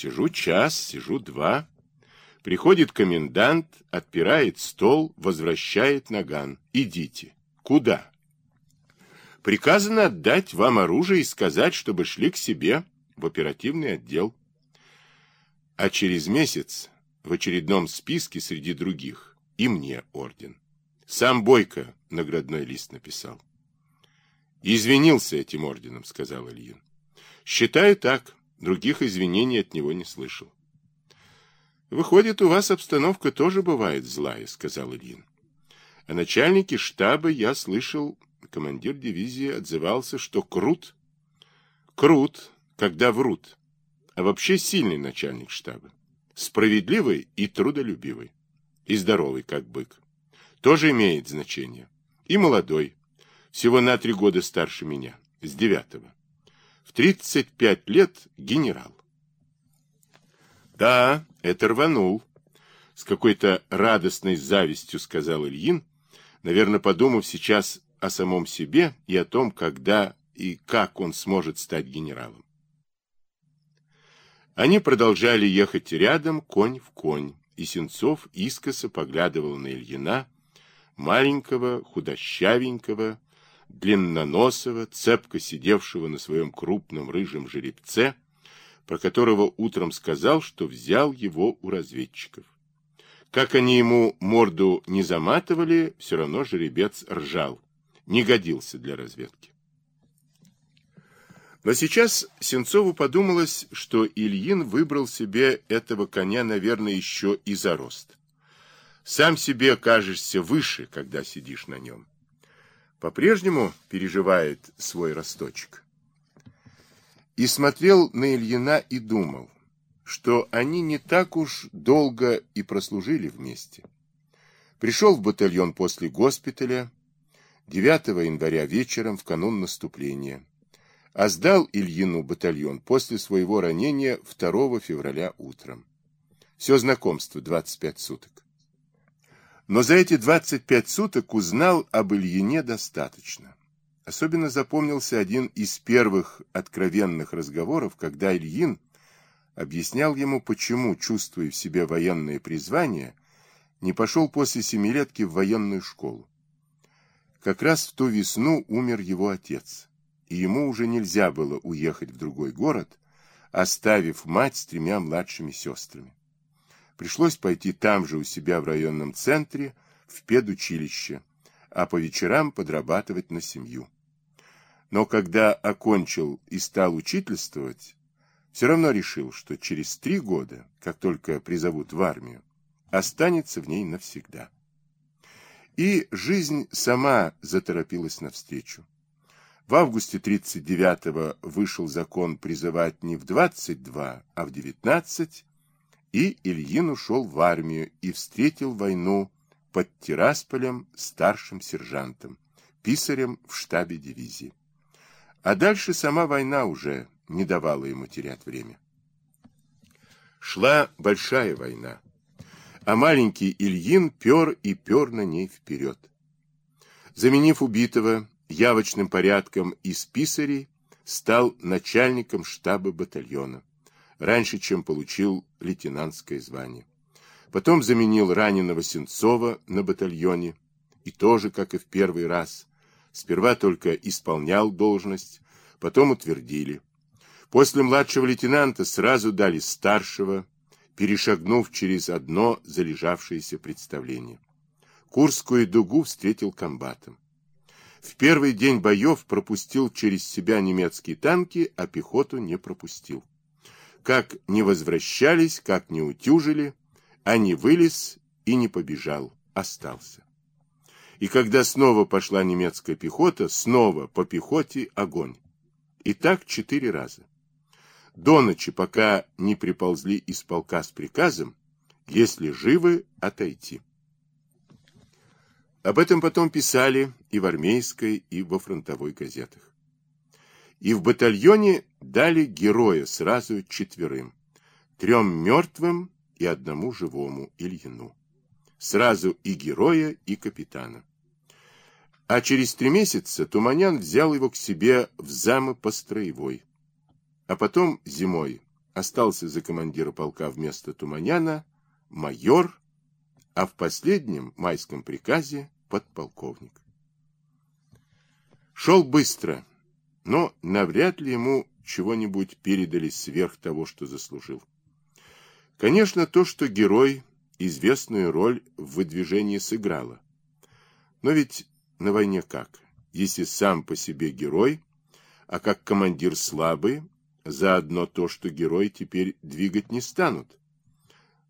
Сижу час, сижу два. Приходит комендант, отпирает стол, возвращает наган. Идите. Куда? Приказано отдать вам оружие и сказать, чтобы шли к себе в оперативный отдел. А через месяц в очередном списке среди других и мне орден. Сам Бойко наградной лист написал. Извинился этим орденом, сказал Ильин. Считаю так, других извинений от него не слышал. Выходит, у вас обстановка тоже бывает злая, сказал Ильин. О начальнике штаба я слышал, командир дивизии отзывался, что крут. Крут, когда врут. А вообще сильный начальник штаба. Справедливый и трудолюбивый. И здоровый, как бык. Тоже имеет значение. И молодой. Всего на три года старше меня. С девятого. В 35 лет генерал. Да, это рванул. С какой-то радостной завистью сказал Ильин, наверное, подумав сейчас о самом себе и о том, когда и как он сможет стать генералом. Они продолжали ехать рядом, конь в конь, и Сенцов искоса поглядывал на Ильина, маленького, худощавенького, длинноносого, цепко сидевшего на своем крупном рыжем жеребце, про которого утром сказал, что взял его у разведчиков. Как они ему морду не заматывали, все равно жеребец ржал, не годился для разведки. Но сейчас Сенцову подумалось, что Ильин выбрал себе этого коня, наверное, еще и за рост. Сам себе кажешься выше, когда сидишь на нем по-прежнему переживает свой росточек. И смотрел на Ильина и думал, что они не так уж долго и прослужили вместе. Пришел в батальон после госпиталя 9 января вечером в канун наступления, а сдал Ильину батальон после своего ранения 2 февраля утром. Все знакомство 25 суток. Но за эти 25 суток узнал об Ильине достаточно. Особенно запомнился один из первых откровенных разговоров, когда Ильин объяснял ему, почему, чувствуя в себе военное призвание, не пошел после семилетки в военную школу. Как раз в ту весну умер его отец, и ему уже нельзя было уехать в другой город, оставив мать с тремя младшими сестрами. Пришлось пойти там же у себя в районном центре, в педучилище, а по вечерам подрабатывать на семью. Но когда окончил и стал учительствовать, все равно решил, что через три года, как только призовут в армию, останется в ней навсегда. И жизнь сама заторопилась навстречу. В августе 39-го вышел закон призывать не в 22, а в 19, и Ильин ушел в армию и встретил войну под Тирасполем старшим сержантом, писарем в штабе дивизии. А дальше сама война уже не давала ему терять время. Шла большая война, а маленький Ильин пер и пер на ней вперед. Заменив убитого явочным порядком из писарей, стал начальником штаба батальона раньше, чем получил лейтенантское звание. Потом заменил раненого Сенцова на батальоне, и тоже, как и в первый раз, сперва только исполнял должность, потом утвердили. После младшего лейтенанта сразу дали старшего, перешагнув через одно залежавшееся представление. Курскую дугу встретил комбатом. В первый день боев пропустил через себя немецкие танки, а пехоту не пропустил. Как не возвращались, как не утюжили, а не вылез и не побежал, остался. И когда снова пошла немецкая пехота, снова по пехоте огонь. И так четыре раза. До ночи, пока не приползли из полка с приказом, если живы, отойти. Об этом потом писали и в армейской, и во фронтовой газетах. И в батальоне дали героя сразу четверым. Трем мертвым и одному живому Ильину. Сразу и героя, и капитана. А через три месяца Туманян взял его к себе в замы по строевой. А потом зимой остался за командира полка вместо Туманяна майор, а в последнем майском приказе подполковник. Шел быстро, но навряд ли ему чего-нибудь передали сверх того, что заслужил. Конечно, то, что герой известную роль в выдвижении сыграло. Но ведь на войне как? Если сам по себе герой, а как командир слабый, заодно то, что герой теперь двигать не станут.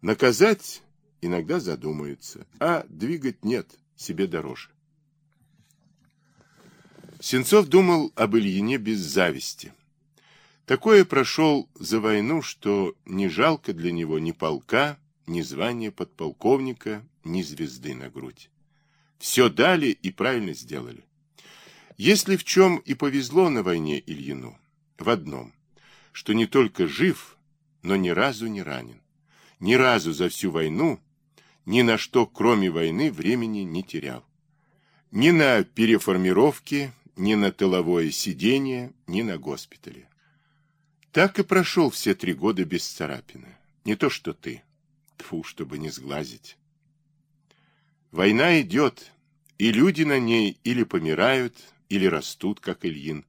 Наказать иногда задумаются, а двигать нет, себе дороже. Сенцов думал об Ильине без зависти. Такое прошел за войну, что не жалко для него ни полка, ни звания подполковника, ни звезды на грудь. Все дали и правильно сделали. Если в чем и повезло на войне Ильину, в одном, что не только жив, но ни разу не ранен. Ни разу за всю войну, ни на что, кроме войны, времени не терял. Ни на переформировки, ни на тыловое сидение, ни на госпитале. Так и прошел все три года без царапины. Не то что ты. Тфу, чтобы не сглазить. Война идет, и люди на ней или помирают, или растут, как Ильин.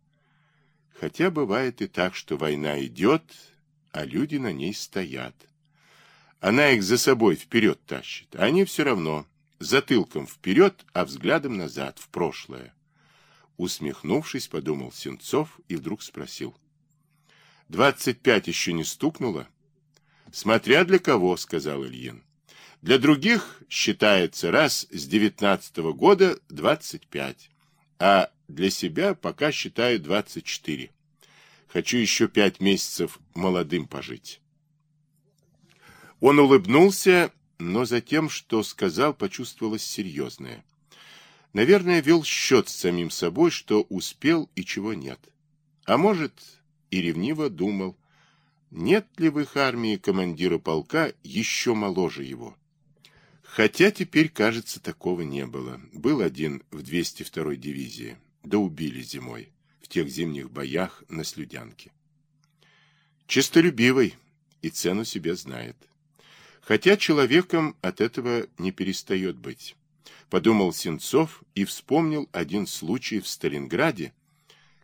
Хотя бывает и так, что война идет, а люди на ней стоят. Она их за собой вперед тащит, а они все равно затылком вперед, а взглядом назад, в прошлое. Усмехнувшись, подумал Сенцов и вдруг спросил. «Двадцать пять еще не стукнуло?» «Смотря для кого», — сказал Ильин. «Для других считается раз с девятнадцатого года двадцать пять, а для себя пока считаю 24. Хочу еще пять месяцев молодым пожить. Он улыбнулся, но за тем, что сказал, почувствовалось серьезное. Наверное, вел счет с самим собой, что успел и чего нет. А может, и ревниво думал, нет ли в их армии командира полка еще моложе его. Хотя теперь, кажется, такого не было. Был один в 202-й дивизии да убили зимой в тех зимних боях на Слюдянке. Честолюбивый и цену себе знает. Хотя человеком от этого не перестает быть. Подумал Сенцов и вспомнил один случай в Сталинграде,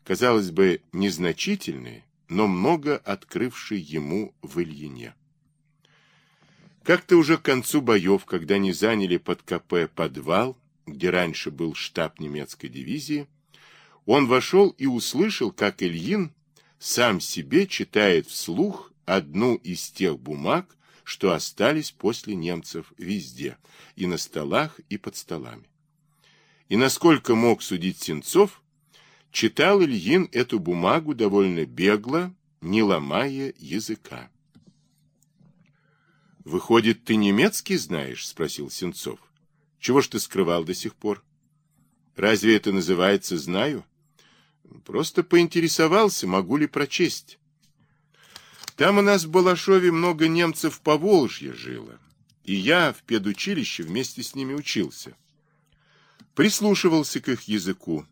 казалось бы, незначительный, но много открывший ему в Ильине. Как-то уже к концу боев, когда они заняли под КП подвал, где раньше был штаб немецкой дивизии, он вошел и услышал, как Ильин сам себе читает вслух одну из тех бумаг, что остались после немцев везде, и на столах, и под столами. И насколько мог судить Сенцов, читал Ильин эту бумагу довольно бегло, не ломая языка. «Выходит, ты немецкий знаешь?» — спросил Сенцов. «Чего ж ты скрывал до сих пор? Разве это называется «знаю»?» Просто поинтересовался, могу ли прочесть. Там у нас в Балашове много немцев по Волжье жило, и я в педучилище вместе с ними учился. Прислушивался к их языку,